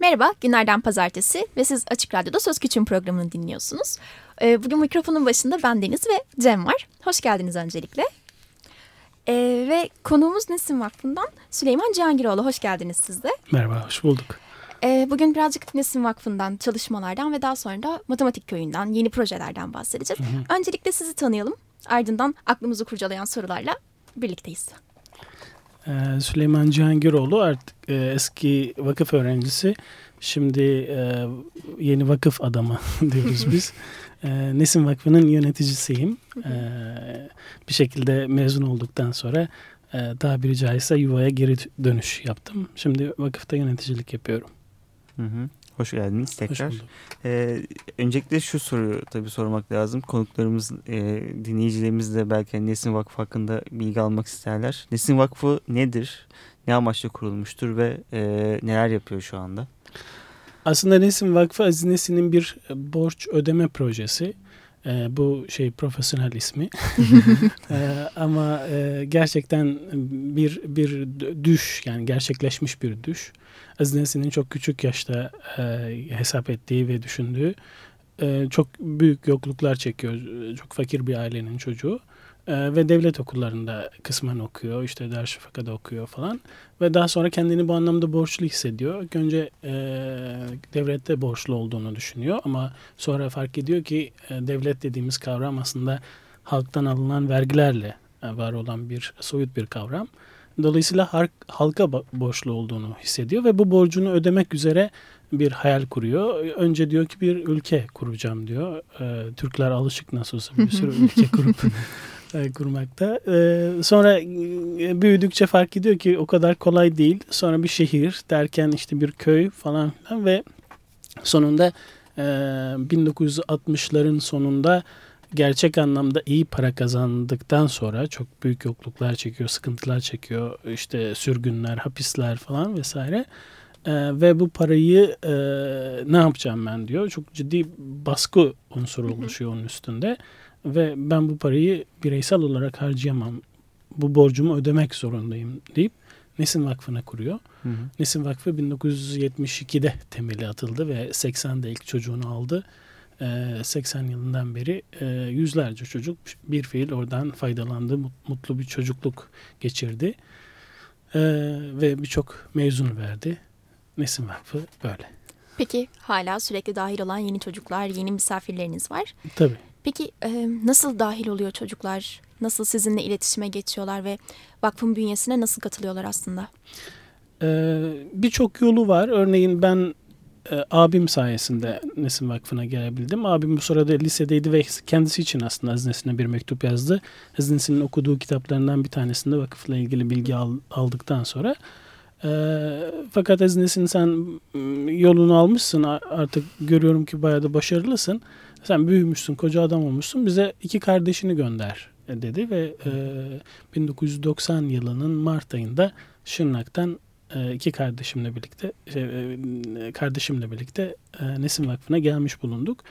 Merhaba, günlerden pazartesi ve siz Açık Radyo'da Söz Küçüğün programını dinliyorsunuz. Ee, bugün mikrofonun başında ben Deniz ve Cem var. Hoş geldiniz öncelikle. Ee, ve konuğumuz Nesin Vakfı'ndan Süleyman Cihangiroğlu. Hoş geldiniz siz de. Merhaba, hoş bulduk. Ee, bugün birazcık Nesin Vakfı'ndan, çalışmalardan ve daha sonra da Matematik Köyü'nden, yeni projelerden bahsedeceğiz. Hı hı. Öncelikle sizi tanıyalım. Ardından aklımızı kurcalayan sorularla birlikteyiz. Ee, Süleyman Cihangiroğlu artık e, eski vakıf öğrencisi. Şimdi e, yeni vakıf adamı diyoruz biz. E, Nesin Vakfı'nın yöneticisiyim. E, bir şekilde mezun olduktan sonra e, tabiri caizse yuvaya geri dönüş yaptım. Şimdi vakıfta yöneticilik yapıyorum. Hı hı. Hoş geldiniz tekrar. Hoş ee, öncelikle şu soruyu tabii sormak lazım. Konuklarımız, e, dinleyicilerimiz de belki hani Nesin Vakfı hakkında bilgi almak isterler. Nesin Vakfı nedir? Ne amaçla kurulmuştur ve e, neler yapıyor şu anda? Aslında Nesin Vakfı Aziz Nesin'in bir borç ödeme projesi. E, bu şey profesyonel ismi. e, ama e, gerçekten bir bir düş yani gerçekleşmiş bir düş. Aziz çok küçük yaşta e, hesap ettiği ve düşündüğü e, çok büyük yokluklar çekiyor. Çok fakir bir ailenin çocuğu. E, ve devlet okullarında kısmen okuyor. İşte Darüşşafaka'da okuyor falan. Ve daha sonra kendini bu anlamda borçlu hissediyor. Önce e, devlette borçlu olduğunu düşünüyor. Ama sonra fark ediyor ki e, devlet dediğimiz kavram aslında halktan alınan vergilerle e, var olan bir soyut bir kavram. Dolayısıyla halka borçlu olduğunu hissediyor ve bu borcunu ödemek üzere bir hayal kuruyor. Önce diyor ki bir ülke kuracağım diyor. Ee, Türkler alışık nasıl olsa bir sürü ülke kurup kurmakta. Ee, sonra büyüdükçe fark ediyor ki o kadar kolay değil. Sonra bir şehir derken işte bir köy falan filan ve sonunda e, 1960'ların sonunda gerçek anlamda iyi para kazandıktan sonra çok büyük yokluklar çekiyor, sıkıntılar çekiyor. işte sürgünler, hapisler falan vesaire. Ee, ve bu parayı e, ne yapacağım ben diyor. Çok ciddi baskı unsuru oluşuyor onun üstünde. Ve ben bu parayı bireysel olarak harcayamam. Bu borcumu ödemek zorundayım deyip Nesin Vakfı'na kuruyor. Hı hı. Nesin Vakfı 1972'de temeli atıldı ve 80'de ilk çocuğunu aldı. 80 ee, yılından beri e, yüzlerce çocuk bir fiil oradan faydalandı. Mutlu bir çocukluk geçirdi. Ee, ve birçok mezun verdi. Nesin Vakfı böyle. Peki hala sürekli dahil olan yeni çocuklar, yeni misafirleriniz var. Tabii. Peki e, nasıl dahil oluyor çocuklar? Nasıl sizinle iletişime geçiyorlar ve vakfın bünyesine nasıl katılıyorlar aslında? Ee, Birçok yolu var. Örneğin ben e, abim sayesinde Nesin Vakfı'na gelebildim. Abim bu sırada lisedeydi ve kendisi için aslında Aziz Nesin'e bir mektup yazdı. Aziz Nesin'in okuduğu kitaplarından bir tanesinde vakıfla ilgili bilgi al, aldıktan sonra e, fakat Aziz Nesin sen yolunu almışsın artık görüyorum ki bayağı da başarılısın. Sen büyümüşsün, koca adam olmuşsun. Bize iki kardeşini gönder dedi ve e, 1990 yılının Mart ayında Şırnak'tan e, iki kardeşimle birlikte şey, e, kardeşimle birlikte e, Nesin Vakfı'na gelmiş bulunduk.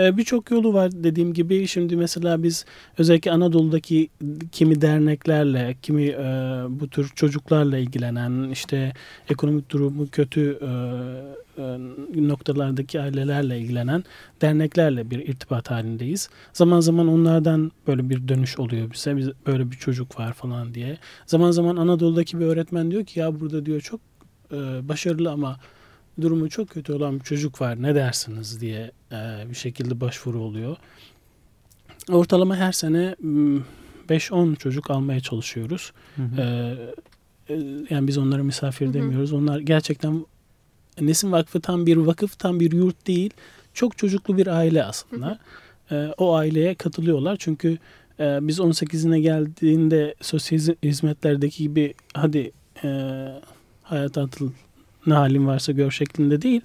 Birçok yolu var dediğim gibi. Şimdi mesela biz özellikle Anadolu'daki kimi derneklerle, kimi bu tür çocuklarla ilgilenen, işte ekonomik durumu kötü noktalardaki ailelerle ilgilenen derneklerle bir irtibat halindeyiz. Zaman zaman onlardan böyle bir dönüş oluyor bize. Biz böyle bir çocuk var falan diye. Zaman zaman Anadolu'daki bir öğretmen diyor ki ya burada diyor çok başarılı ama durumu çok kötü olan bir çocuk var ne dersiniz diye e, bir şekilde başvuru oluyor. Ortalama her sene 5-10 çocuk almaya çalışıyoruz. Hı hı. E, yani biz onlara misafir hı hı. demiyoruz. Onlar gerçekten Nesin Vakfı tam bir vakıf, tam bir yurt değil. Çok çocuklu bir aile aslında. Hı hı. E, o aileye katılıyorlar çünkü e, biz 18'ine geldiğinde sosyal hizmetlerdeki gibi hadi e, hayata atıl ne halin varsa gör şeklinde değil.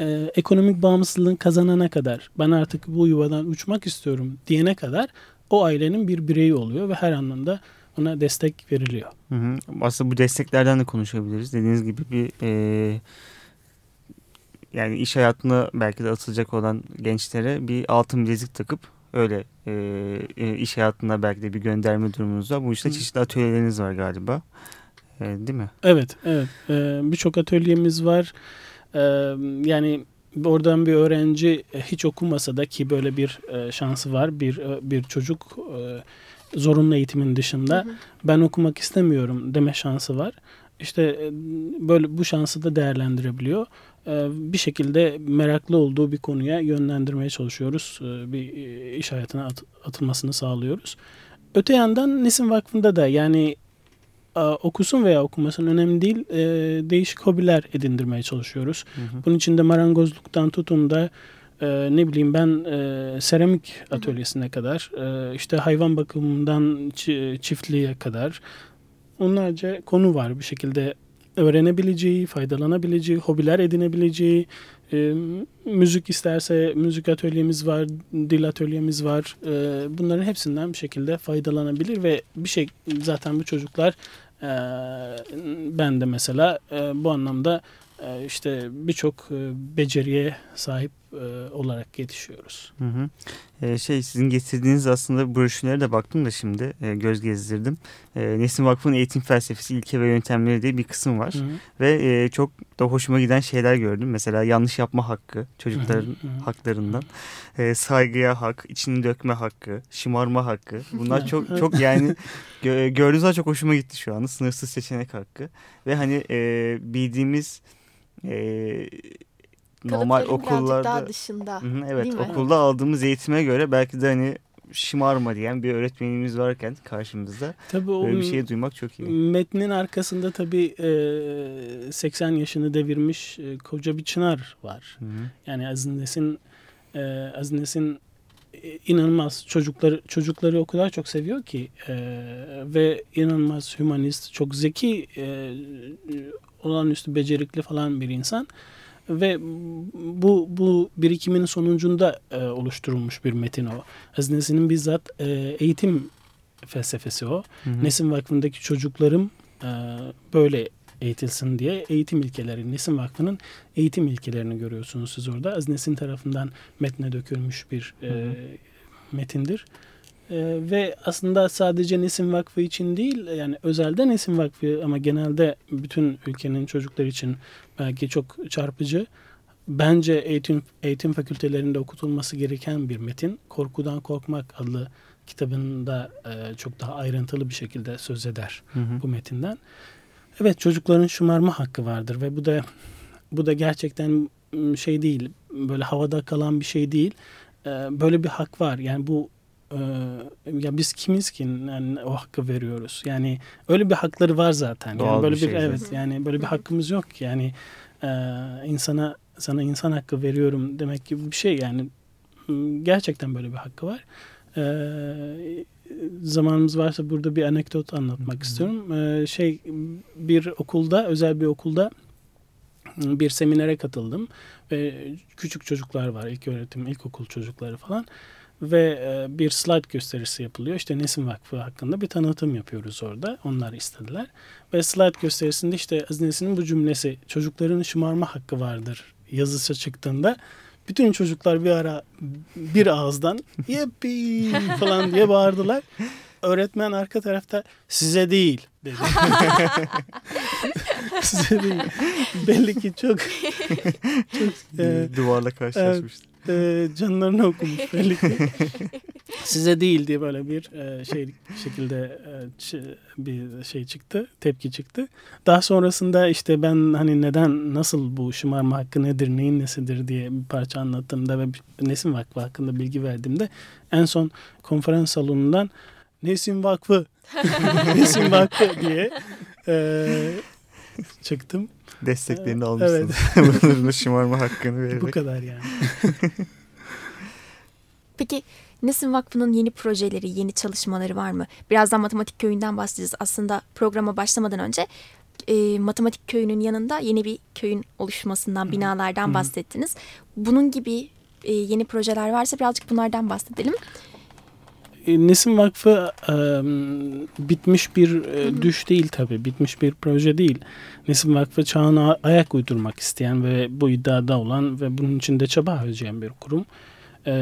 E, ekonomik bağımsızlığın kazanana kadar ben artık bu yuvadan uçmak istiyorum diyene kadar o ailenin bir bireyi oluyor ve her anlamda ona destek veriliyor. Hı hı. Aslında bu desteklerden de konuşabiliriz. Dediğiniz gibi bir e, yani iş hayatına belki de atılacak olan gençlere bir altın bilezik takıp öyle e, e, iş hayatına belki de bir gönderme durumunuz var. Bu işte çeşitli atölyeleriniz var galiba. E, değil mi? Evet, evet. E, Birçok atölyemiz var. E, yani oradan bir öğrenci hiç okumasa da ki böyle bir e, şansı var. Bir e, bir çocuk e, zorunlu eğitimin dışında hı hı. ben okumak istemiyorum deme şansı var. İşte e, böyle bu şansı da değerlendirebiliyor. E, bir şekilde meraklı olduğu bir konuya yönlendirmeye çalışıyoruz. E, bir iş hayatına atılmasını sağlıyoruz. Öte yandan Nesin Vakfı'nda da yani okusun veya okumasın önemli değil. Değişik hobiler edindirmeye çalışıyoruz. Hı hı. Bunun içinde marangozluktan tutun da ne bileyim ben seramik atölyesine hı hı. kadar işte hayvan bakımından çiftliğe kadar onlarca konu var bir şekilde öğrenebileceği, faydalanabileceği, hobiler edinebileceği, e, müzik isterse müzik atölyemiz var, dil atölyemiz var. E, bunların hepsinden bir şekilde faydalanabilir ve bir şey zaten bu çocuklar e, ben de mesela e, bu anlamda e, işte birçok e, beceriye sahip e, olarak yetişiyoruz. Hı hı. E, şey sizin getirdiğiniz aslında broşürlere de baktım da şimdi e, göz gezdirdim. E, Nesin Vakfı'nın eğitim felsefesi, ilke ve yöntemleri diye bir kısım var. Hı hı. Ve e, çok da hoşuma giden şeyler gördüm. Mesela yanlış yapma hakkı çocukların hı hı. haklarından. E, saygıya hak, içini dökme hakkı, şımarma hakkı. Bunlar çok çok yani gö gördüğünüz çok hoşuma gitti şu anda. Sınırsız seçenek hakkı. Ve hani e, bildiğimiz e, normal okullarda daha dışında. Hı -hı, evet okulda aldığımız eğitime göre belki de hani şımarma diyen bir öğretmenimiz varken karşımızda tabii böyle bir şey duymak çok iyi. Metnin arkasında tabii e, 80 yaşını devirmiş e, koca bir çınar var. Hı -hı. Yani Aziz e, Aziz e, inanılmaz çocukları çocukları o kadar çok seviyor ki e, ve inanılmaz humanist, çok zeki, e, olağanüstü becerikli falan bir insan ve bu bu birikimin sonucunda e, oluşturulmuş bir metin o. Hazinesinin bizzat e, eğitim felsefesi o. Hı hı. Nesin Vakfı'ndaki çocuklarım e, böyle eğitilsin diye eğitim ilkeleri, Nesin Vakfı'nın eğitim ilkelerini görüyorsunuz siz orada. Aziz Nesin tarafından metne dökülmüş bir e, metindir. E, ve aslında sadece Nesin Vakfı için değil yani özelde Nesin Vakfı ama genelde bütün ülkenin çocuklar için belki çok çarpıcı. Bence eğitim, eğitim fakültelerinde okutulması gereken bir metin. Korkudan Korkmak adlı kitabında e, çok daha ayrıntılı bir şekilde söz eder hı hı. bu metinden. Evet çocukların şımarma hakkı vardır ve bu da bu da gerçekten şey değil böyle havada kalan bir şey değil. E, böyle bir hak var. Yani bu e, ya biz kimiz ki yani o hakkı veriyoruz. Yani öyle bir hakları var zaten. Doğal yani böyle bir, bir şey evet zaten. yani böyle bir hakkımız yok ki. Yani e, insana sana insan hakkı veriyorum demek gibi bir şey yani gerçekten böyle bir hakkı var. E, zamanımız varsa burada bir anekdot anlatmak Hı-hı. istiyorum. E, şey bir okulda özel bir okulda bir seminere katıldım ve küçük çocuklar var ilk öğretim ilkokul çocukları falan ve e, bir slide gösterisi yapılıyor. İşte Nesin Vakfı hakkında bir tanıtım yapıyoruz orada. Onlar istediler. Ve slide gösterisinde işte Aziz Nesin'in bu cümlesi çocukların şımarma hakkı vardır yazısı çıktığında bütün çocuklar bir ara bir ağızdan yeppi falan diye bağırdılar. Öğretmen arka tarafta size değil dedi. size değil. Belli ki çok çok e, duvarla karşılaşmıştı e, canlarını okumuş belli ki. Size değil diye böyle bir e, şey şekilde e, bir şey çıktı, tepki çıktı. Daha sonrasında işte ben hani neden, nasıl bu şımarma hakkı nedir, neyin nesidir diye bir parça anlattığımda ve Nesin Vakfı hakkında bilgi verdiğimde en son konferans salonundan Nesin Vakfı, Nesin Vakfı diye e, çıktım desteklerini almışsınız. Evet. Bunun şımarma hakkını vererek. Bu kadar yani. Peki Nesin Vakfı'nın yeni projeleri, yeni çalışmaları var mı? Birazdan Matematik Köyü'nden bahsedeceğiz. Aslında programa başlamadan önce e, Matematik Köyü'nün yanında yeni bir köyün oluşmasından, binalardan bahsettiniz. Bunun gibi e, yeni projeler varsa birazcık bunlardan bahsedelim. E, Nesin Vakfı e, bitmiş bir e, düş değil tabii. Bitmiş bir proje değil. Nesin Vakfı çağına ayak uydurmak isteyen ve bu iddiada olan ve bunun için de çaba harcayan bir kurum. E,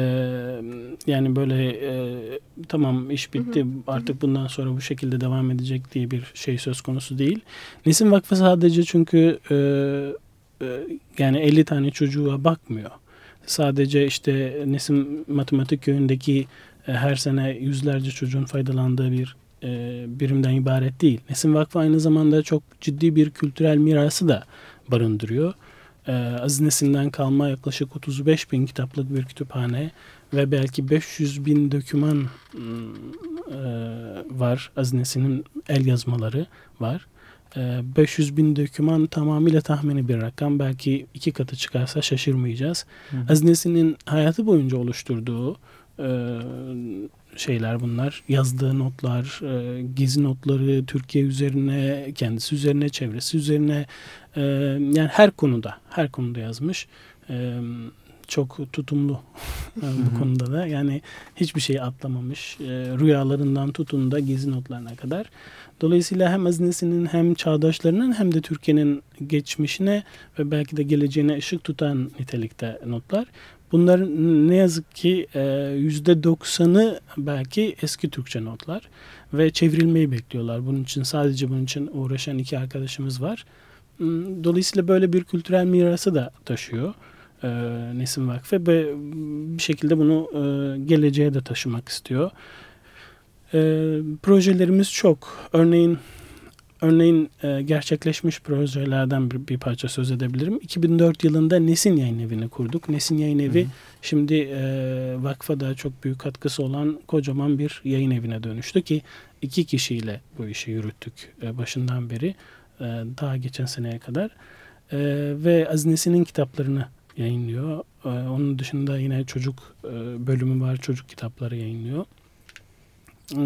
yani böyle e, tamam iş bitti artık bundan sonra bu şekilde devam edecek diye bir şey söz konusu değil. Nesin Vakfı sadece çünkü e, yani 50 tane çocuğa bakmıyor. Sadece işte Nesim Matematik Köyü'ndeki her sene yüzlerce çocuğun faydalandığı bir birimden ibaret değil. Nesim Vakfı aynı zamanda çok ciddi bir kültürel mirası da barındırıyor. Aziz Nesin'den kalma yaklaşık 35 bin kitaplık bir kütüphane ve belki 500 bin döküman var. Aziz Nesin'in el yazmaları var. 500 ee, bin döküman tamamıyla tahmini bir rakam. Belki iki katı çıkarsa şaşırmayacağız. Hı. Azinesinin hayatı boyunca oluşturduğu e, şeyler bunlar. Yazdığı notlar, e, gezi notları, Türkiye üzerine, kendisi üzerine, çevresi üzerine e, yani her konuda, her konuda yazmış. çok tutumlu bu konuda da. Yani hiçbir şey atlamamış. rüyalarından tutun da gezi notlarına kadar. Dolayısıyla hem Azinesinin hem çağdaşlarının hem de Türkiye'nin geçmişine ve belki de geleceğine ışık tutan nitelikte notlar. Bunların ne yazık ki e, yüzde doksanı belki eski Türkçe notlar ve çevrilmeyi bekliyorlar. Bunun için sadece bunun için uğraşan iki arkadaşımız var. Hmm, dolayısıyla böyle bir kültürel mirası da taşıyor e, Nesim Vakfı ve bir şekilde bunu e, geleceğe de taşımak istiyor. E, projelerimiz çok. Örneğin örneğin e, gerçekleşmiş projelerden bir, bir parça söz edebilirim. 2004 yılında Nesin Yayın Evi'ni kurduk. Nesin Yayın Evi hı hı. şimdi e, vakfa da çok büyük katkısı olan kocaman bir yayın evine dönüştü ki iki kişiyle bu işi yürüttük e, başından beri e, daha geçen seneye kadar. E, ve Aziz kitaplarını yayınlıyor. E, onun dışında yine çocuk e, bölümü var. Çocuk kitapları yayınlıyor.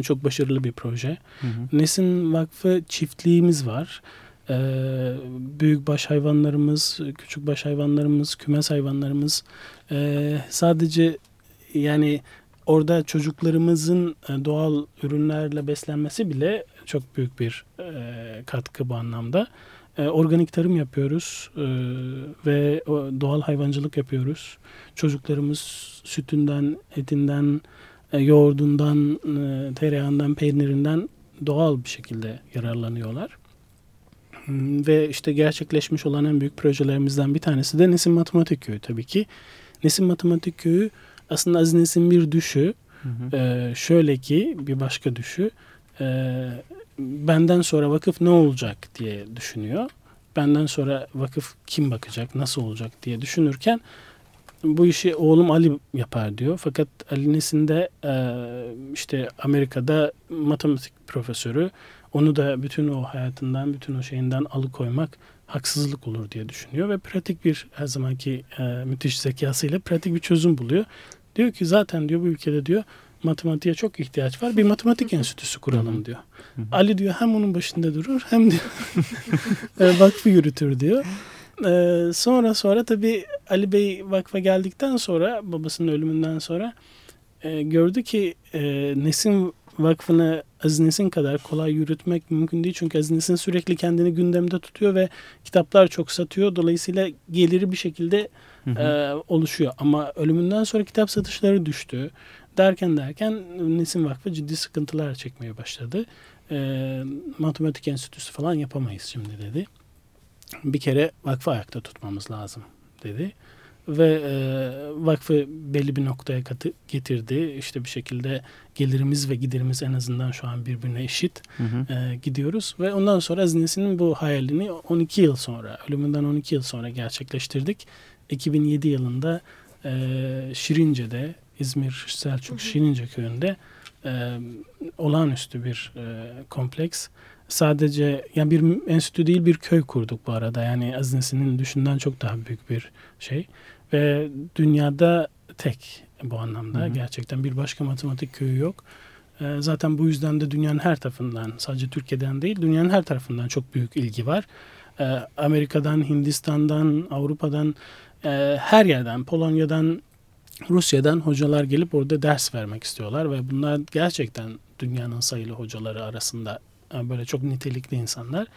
Çok başarılı bir proje. Hı hı. Nesin Vakfı çiftliğimiz var. Ee, büyük baş hayvanlarımız, küçük baş hayvanlarımız, kümes hayvanlarımız ee, sadece yani orada çocuklarımızın e, doğal ürünlerle beslenmesi bile çok büyük bir e, katkı bu anlamda. E, organik tarım yapıyoruz e, ve doğal hayvancılık yapıyoruz. Çocuklarımız sütünden, etinden, e, yoğurdundan, e, tereyağından, peynirinden doğal bir şekilde yararlanıyorlar. Hmm, ve işte gerçekleşmiş olan en büyük projelerimizden bir tanesi de Nesim Matematik Köyü tabii ki. Nesim Matematik Köyü aslında Aziz Nesin bir düşü. Hı hı. Ee, şöyle ki bir başka düşü. Ee, benden sonra vakıf ne olacak diye düşünüyor. Benden sonra vakıf kim bakacak, nasıl olacak diye düşünürken bu işi oğlum Ali yapar diyor. Fakat Ali Nesin de e, işte Amerika'da matematik profesörü. Onu da bütün o hayatından, bütün o şeyinden alıkoymak haksızlık olur diye düşünüyor ve pratik bir her zamanki e, müthiş zekasıyla pratik bir çözüm buluyor. Diyor ki zaten diyor bu ülkede diyor matematiğe çok ihtiyaç var. Bir matematik enstitüsü kuralım diyor. Ali diyor hem onun başında durur hem diyor e, vakfı yürütür diyor. Ee, sonra sonra tabii Ali Bey vakfa geldikten sonra babasının ölümünden sonra e, gördü ki e, Nesin Vakfı'nı Aziz Nesin kadar kolay yürütmek mümkün değil. Çünkü Aziz Nesin sürekli kendini gündemde tutuyor ve kitaplar çok satıyor. Dolayısıyla geliri bir şekilde hı hı. E, oluşuyor. Ama ölümünden sonra kitap satışları düştü. Derken derken Nesin Vakfı ciddi sıkıntılar çekmeye başladı. E, matematik enstitüsü falan yapamayız şimdi dedi bir kere vakfı ayakta tutmamız lazım dedi. Ve e, vakfı belli bir noktaya katı, getirdi. İşte bir şekilde gelirimiz ve giderimiz en azından şu an birbirine eşit hı hı. E, gidiyoruz. Ve ondan sonra Azines'in bu hayalini 12 yıl sonra, ölümünden 12 yıl sonra gerçekleştirdik. 2007 yılında e, Şirince'de, İzmir Selçuk Şirince köyünde e, olağanüstü bir e, kompleks sadece yani bir enstitü değil bir köy kurduk bu arada. Yani Azinesinin düşünden çok daha büyük bir şey. Ve dünyada tek bu anlamda. Hı hı. Gerçekten bir başka matematik köyü yok. Ee, zaten bu yüzden de dünyanın her tarafından sadece Türkiye'den değil dünyanın her tarafından çok büyük ilgi var. Ee, Amerika'dan, Hindistan'dan, Avrupa'dan e, her yerden, Polonya'dan, Rusya'dan hocalar gelip orada ders vermek istiyorlar ve bunlar gerçekten dünyanın sayılı hocaları arasında böyle çok nitelikli insanlar.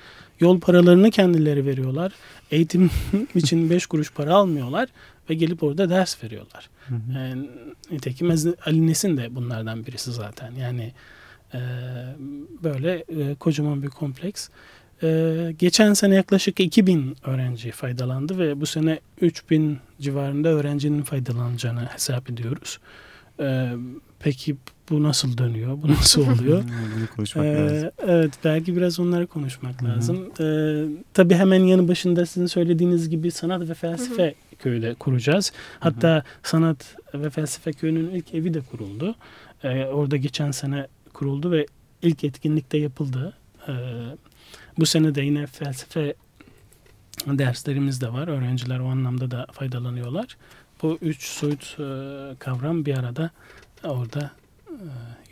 Yol paralarını kendileri veriyorlar. Eğitim için beş kuruş para almıyorlar ve gelip orada ders veriyorlar. Hı hı. Yani, nitekim Ali Nesin de bunlardan birisi zaten. Yani e, böyle e, kocaman bir kompleks. Ee, geçen sene yaklaşık 2000 öğrenci faydalandı ve bu sene 3000 civarında öğrencinin faydalanacağını hesap ediyoruz. Ee, peki bu nasıl dönüyor? Bu nasıl oluyor? Bunu konuşmak Ee, lazım. evet belki biraz onları konuşmak Hı hı. lazım. Ee, tabii hemen yanı başında sizin söylediğiniz gibi sanat ve felsefe köyü de kuracağız. Hatta sanat ve felsefe köyünün ilk evi de kuruldu. Ee, orada geçen sene kuruldu ve ilk etkinlikte yapıldı. Ee, bu sene de yine felsefe derslerimiz de var. Öğrenciler o anlamda da faydalanıyorlar. Bu üç soyut e, kavram bir arada orada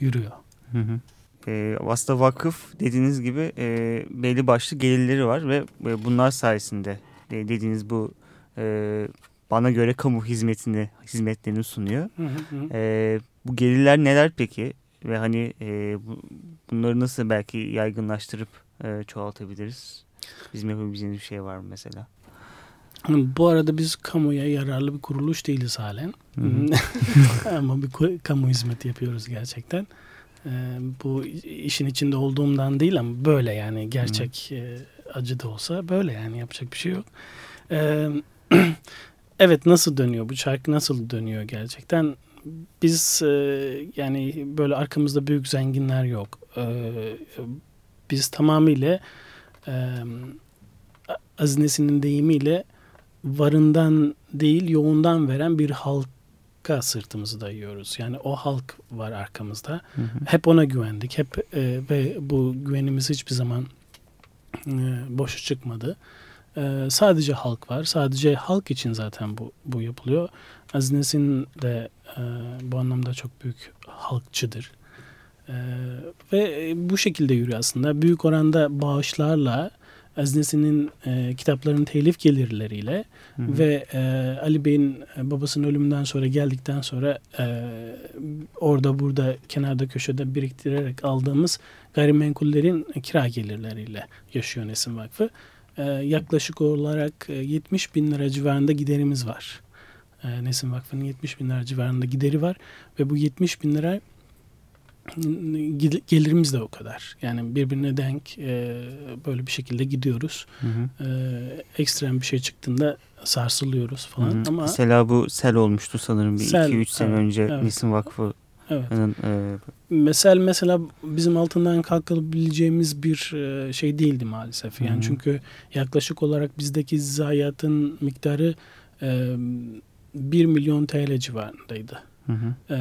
yürüyor. Hı hı. E, aslında vakıf dediğiniz gibi e, belli başlı gelirleri var ve e, bunlar sayesinde e, dediğiniz bu e, bana göre kamu hizmetini hizmetlerini sunuyor. Hı hı hı. E, bu gelirler neler peki ve hani e, bu, bunları nasıl belki yaygınlaştırıp e, çoğaltabiliriz? Bizim yapabileceğimiz bir şey var mı mesela? Bu arada biz kamuya yararlı bir kuruluş değiliz halen. Ama bir kamu hizmeti yapıyoruz gerçekten. Ee, bu işin içinde olduğumdan değil ama böyle yani gerçek e, acı da olsa böyle yani yapacak bir şey yok. Ee, evet nasıl dönüyor bu çark nasıl dönüyor gerçekten? Biz e, yani böyle arkamızda büyük zenginler yok. Ee, biz tamamıyla e, Aziz Nesin'in deyimiyle varından değil yoğundan veren bir halka sırtımızı dayıyoruz. Yani o halk var arkamızda. Hı hı. Hep ona güvendik. Hep e, ve bu güvenimiz hiçbir zaman e, boşa çıkmadı. E, sadece halk var. Sadece halk için zaten bu bu yapılıyor. Aziz Nesin de e, bu anlamda çok büyük halkçıdır. E, ve bu şekilde yürüyor aslında. Büyük oranda bağışlarla Aziz Nesin'in e, kitapların telif gelirleriyle Hı hı. ve e, Ali Bey'in e, babasının ölümünden sonra geldikten sonra e, orada burada kenarda köşede biriktirerek aldığımız gayrimenkullerin kira gelirleriyle yaşıyor Nesin Vakfı. E, yaklaşık olarak e, 70 bin lira civarında giderimiz var. E, Nesin Vakfı'nın 70 bin lira civarında gideri var ve bu 70 bin lira gelirimiz de o kadar. Yani birbirine denk e, böyle bir şekilde gidiyoruz Hı hı. e, ekstrem bir şey çıktığında sarsılıyoruz falan Hı hı. ama Mesela bu sel olmuştu sanırım bir Sel, 2-3 sene evet, önce evet. Nesin Vakfı'nın evet e, mesela mesela bizim altından kalkabileceğimiz bir e, şey değildi maalesef yani Hı hı. çünkü yaklaşık olarak bizdeki zayiatın miktarı e, 1 milyon TL civarındaydı hı hı. E,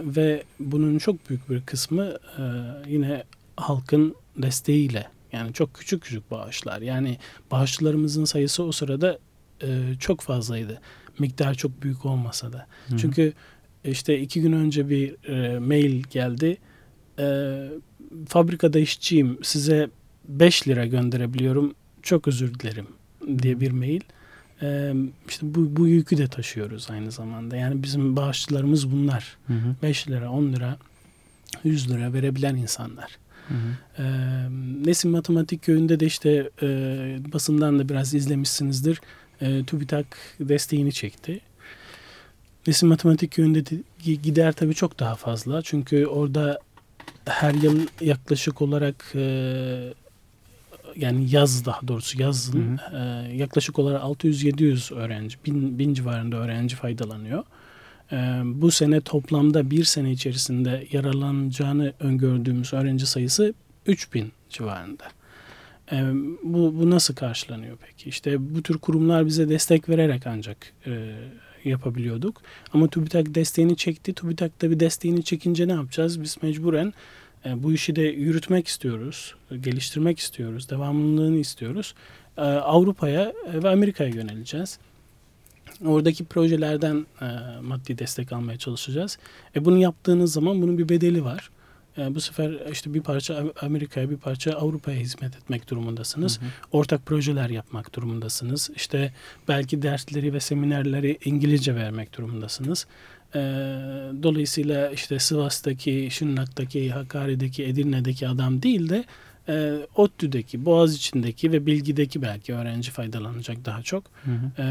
ve bunun çok büyük bir kısmı e, yine halkın desteğiyle yani çok küçük küçük bağışlar. Yani bağışçılarımızın sayısı o sırada e, çok fazlaydı. Miktar çok büyük olmasa da. Hı hı. çünkü işte iki gün önce bir e, mail geldi. E, fabrikada işçiyim size 5 lira gönderebiliyorum çok özür dilerim diye bir mail E, işte bu, bu yükü de taşıyoruz aynı zamanda yani bizim bağışçılarımız bunlar Hı hı. 5 lira, 10 lira, 100 lira verebilen insanlar. Hı hı. Nesin Matematik Köyü'nde de işte e, basından da biraz izlemişsinizdir. E, TÜBİTAK desteğini çekti. Nesin Matematik Köyü'nde de gi- gider tabii çok daha fazla. Çünkü orada her yıl yaklaşık olarak e, yani yaz daha doğrusu yazın Hı e, yaklaşık olarak 600-700 öğrenci, bin, bin civarında öğrenci faydalanıyor. Ee, bu sene toplamda bir sene içerisinde yararlanacağını öngördüğümüz öğrenci sayısı 3000 civarında. Ee, bu, bu nasıl karşılanıyor peki? İşte bu tür kurumlar bize destek vererek ancak e, yapabiliyorduk. Ama TÜBİTAK desteğini çekti. TÜBİTAK da bir desteğini çekince ne yapacağız? Biz mecburen e, bu işi de yürütmek istiyoruz, geliştirmek istiyoruz, devamlılığını istiyoruz. E, Avrupa'ya ve Amerika'ya yöneleceğiz. Oradaki projelerden e, maddi destek almaya çalışacağız. E, bunu yaptığınız zaman bunun bir bedeli var. E, bu sefer işte bir parça Amerika'ya bir parça Avrupa'ya hizmet etmek durumundasınız. Hı hı. Ortak projeler yapmak durumundasınız. İşte belki dersleri ve seminerleri İngilizce vermek durumundasınız. E, dolayısıyla işte Sivas'taki, Şırnak'taki, Hakkari'deki, Edirne'deki adam değil de e, ODTÜ'deki, Boğaziçi'ndeki ve Bilgi'deki belki öğrenci faydalanacak daha çok. Hı hı. E,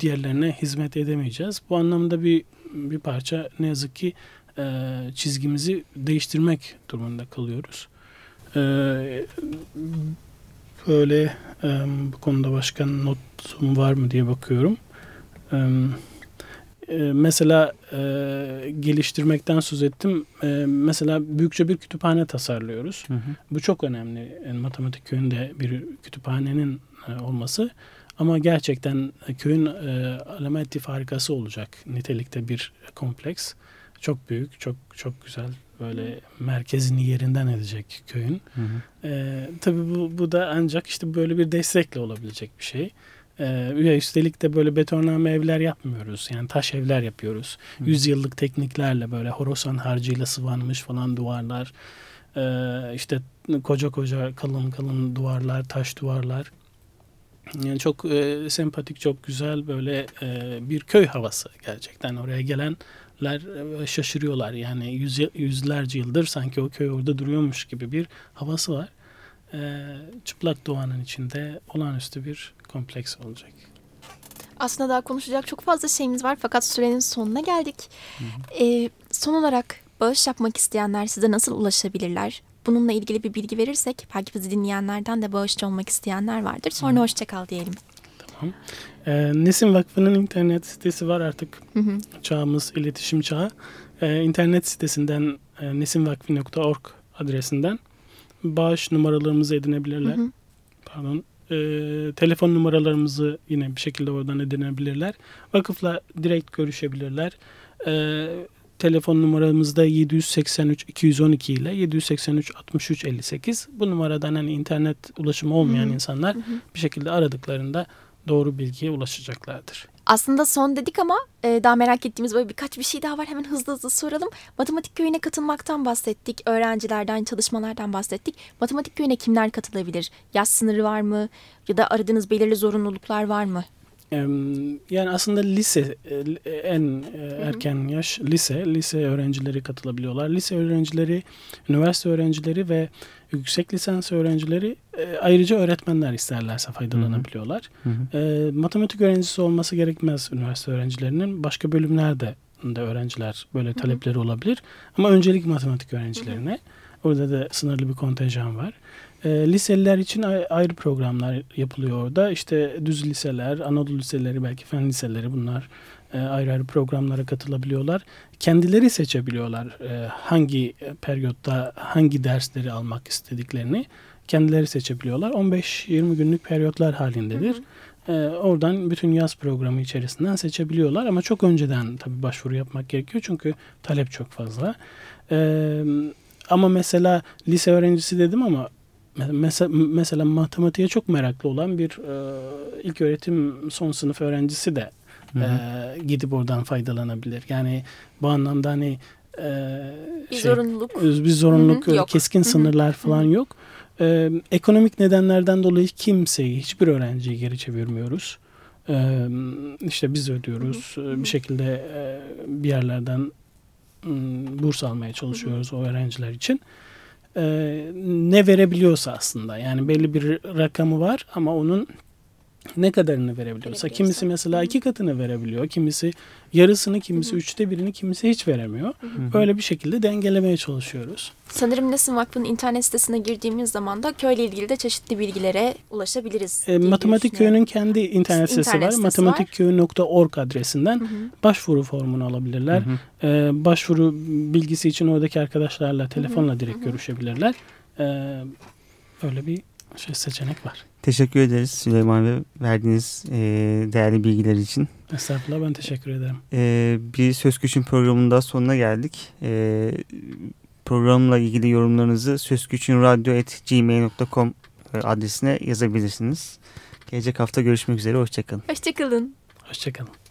diğerlerine hizmet edemeyeceğiz. Bu anlamda bir bir parça ne yazık ki e, çizgimizi değiştirmek durumunda kalıyoruz. E, Böyle bu konuda başka notum var mı diye bakıyorum. Mesela geliştirmekten söz ettim. Mesela büyükçe bir kütüphane tasarlıyoruz. Hı hı. Bu çok önemli. Yani matematik köyünde bir kütüphanenin olması. Ama gerçekten köyün e, alameti farikası olacak nitelikte bir kompleks. Çok büyük, çok çok güzel böyle merkezini yerinden edecek köyün. Hı hı. E, tabii bu, bu da ancak işte böyle bir destekle olabilecek bir şey. E, üstelik de böyle betonarme evler yapmıyoruz. Yani taş evler yapıyoruz. Yüzyıllık tekniklerle böyle horosan harcıyla sıvanmış falan duvarlar. E, işte koca koca kalın kalın duvarlar, taş duvarlar. Yani çok e, sempatik, çok güzel böyle e, bir köy havası gerçekten. Oraya gelenler e, şaşırıyorlar. Yani yüz, yüzlerce yıldır sanki o köy orada duruyormuş gibi bir havası var. E, çıplak doğanın içinde olağanüstü bir kompleks olacak. Aslında daha konuşacak çok fazla şeyimiz var fakat sürenin sonuna geldik. Hı hı. E, son olarak bağış yapmak isteyenler size nasıl ulaşabilirler? bununla ilgili bir bilgi verirsek belki bizi dinleyenlerden de bağışçı olmak isteyenler vardır. Sonra hoşçakal diyelim. Tamam. Ee, Nesin Vakfı'nın internet sitesi var artık. Hı hı. Çağımız iletişim çağı. Ee, internet sitesinden e, nesinvakfi.org adresinden bağış numaralarımızı edinebilirler. Hı hı. Pardon. E, telefon numaralarımızı yine bir şekilde oradan edinebilirler. Vakıfla direkt görüşebilirler. E, Telefon numaramız da 783 212 ile 783 63 58. Bu numaradan hani internet ulaşımı olmayan Hı-hı. insanlar Hı-hı. bir şekilde aradıklarında doğru bilgiye ulaşacaklardır. Aslında son dedik ama e, daha merak ettiğimiz böyle birkaç bir şey daha var. Hemen hızlı hızlı soralım. Matematik köyüne katılmaktan bahsettik. Öğrencilerden, çalışmalardan bahsettik. Matematik köyüne kimler katılabilir? Yaş sınırı var mı? Ya da aradığınız belirli zorunluluklar var mı? Yani aslında lise e, en e, erken yaş lise. Lise öğrencileri katılabiliyorlar. Lise öğrencileri, üniversite öğrencileri ve yüksek lisans öğrencileri e, ayrıca öğretmenler isterlerse faydalanabiliyorlar. Hı hı. matematik öğrencisi olması gerekmez üniversite öğrencilerinin. Başka bölümlerde de öğrenciler böyle talepleri olabilir. Ama öncelik matematik öğrencilerine. Orada da sınırlı bir kontenjan var. E, liseliler için ayrı programlar yapılıyor orada. İşte düz liseler, Anadolu liseleri, belki fen liseleri bunlar e, ayrı ayrı programlara katılabiliyorlar. Kendileri seçebiliyorlar e, hangi periyotta hangi dersleri almak istediklerini. Kendileri seçebiliyorlar. 15-20 günlük periyotlar halindedir. Hı hı. E, oradan bütün yaz programı içerisinden seçebiliyorlar. Ama çok önceden tabii başvuru yapmak gerekiyor. Çünkü talep çok fazla. E, ama mesela lise öğrencisi dedim ama mesela, mesela matematiğe çok meraklı olan bir e, ilk öğretim son sınıf öğrencisi de e, gidip oradan faydalanabilir. Yani bu anlamda hani e, bir şey, zorunluluk, bir zorunluluk, Hı-hı, yok. keskin Hı-hı. sınırlar falan yok. E, ekonomik nedenlerden dolayı kimseyi, hiçbir öğrenciyi geri çevirmiyoruz. E, işte biz ödüyoruz. Hı-hı. Bir şekilde e, bir yerlerden burs almaya çalışıyoruz Hı-hı. o öğrenciler için ne verebiliyorsa aslında. Yani belli bir rakamı var ama onun ne kadarını verebiliyorsa. Kimisi mesela iki katını verebiliyor. Kimisi yarısını, kimisi Hı-hı. üçte birini, kimisi hiç veremiyor. Hı-hı. Böyle bir şekilde dengelemeye çalışıyoruz. Sanırım Nesin Vakfı'nın internet sitesine girdiğimiz zaman da köyle ilgili de çeşitli bilgilere ulaşabiliriz. E, Matematik Köyü'nün kendi internet sitesi internet var. Matematikköy.org adresinden Hı-hı. başvuru formunu alabilirler. E, başvuru bilgisi için oradaki arkadaşlarla telefonla Hı-hı. direkt Hı-hı. görüşebilirler. E, öyle bir şey seçenek var. Teşekkür ederiz Süleyman ve verdiğiniz e, değerli bilgiler için. Estağfurullah ben teşekkür ederim. E, bir Söz Güç'ün programında sonuna geldik. E, programla ilgili yorumlarınızı sözgüçünradyo.gmail.com adresine yazabilirsiniz. Gelecek hafta görüşmek üzere. Hoşçakalın. Hoşçakalın. Hoşçakalın.